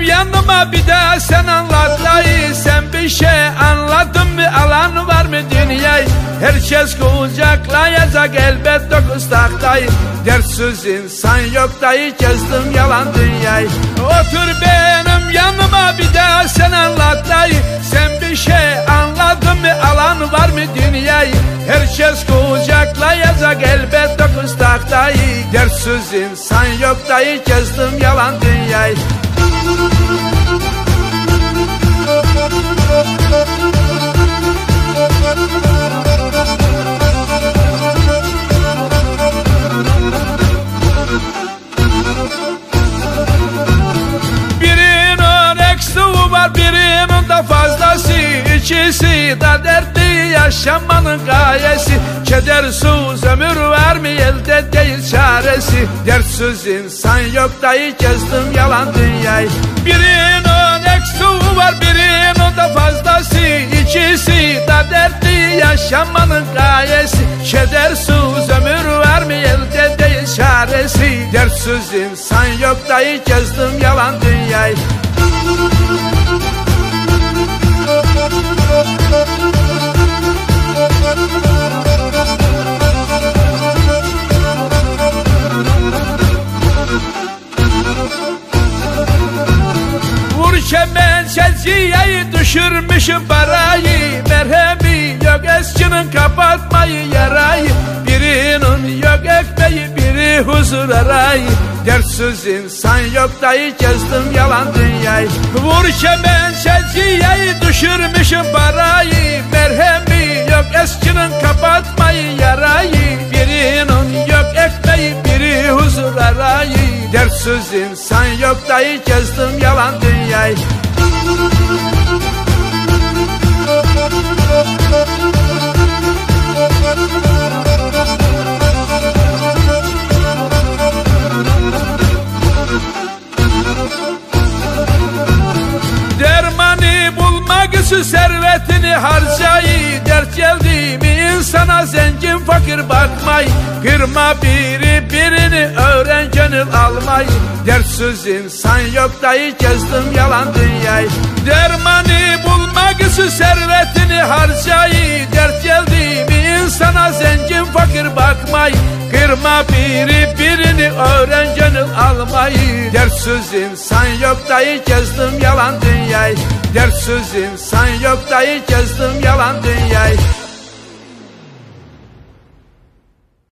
Benim yanıma bir de sen anlat. Sen bir şey anladın mı? Alan var mı dünyayı? Herkes kucaklayacak elbet dokuz tahtayı Dertsiz insan yok dayı kezdim yalan dünyayı. Otur benim yanıma bir de sen anlat dayı Sen bir şey anladın mı? Alan var mı dünyayı? Herkes kucaklayacak elbet dokuz tahtayı Dertsiz insan yok dayı kezdim yalan dünyayı de fazlası İkisi de dertli yaşamanın gayesi. Kedersiz ömür var mı değil çaresi. Dertsiz insan yok dayı kezdim yalan dünyayı. Birinin eksiği var birinin de fazlası. İkisi de dertli yaşamanın gayesi. Kedersiz ömür var mı değil çaresi. Dertsiz insan yok dayı kezdim yalan dünyayı Vur kemen çelciyeyi düşürmüşüm parayı. Merhemi yok eskinin kapatmayı yarayı. Birinin yok ekmeği biri huzur arayı. Dertsiz insan yok dayı kezdim yalan dünyayı. Vur kemen çelciyeyi düşürmüşüm parayı. Merhemi yok eskinin kapatmayı yarayı. Birinin yok ekmeği biri huzur arayı. Dertsiz insan yok dayı kezdim yalan dünyayı için servetini harcayı. Dert geldi mi insana zengin fakir bakmayı Kırma biri birini öğren gönül almayı Dertsiz insan yok dayı kezdim yalan dünyayı. Dermanı bulmak için servetini harcayı. Dert geldi mi insana zengin fakir bakmayı Kırma biri birini öğren gönül almayı Dertsiz insan yok dayı kezdim yalan dünyayı Dertsiz insan yok dayı kezdim yalan dünyayı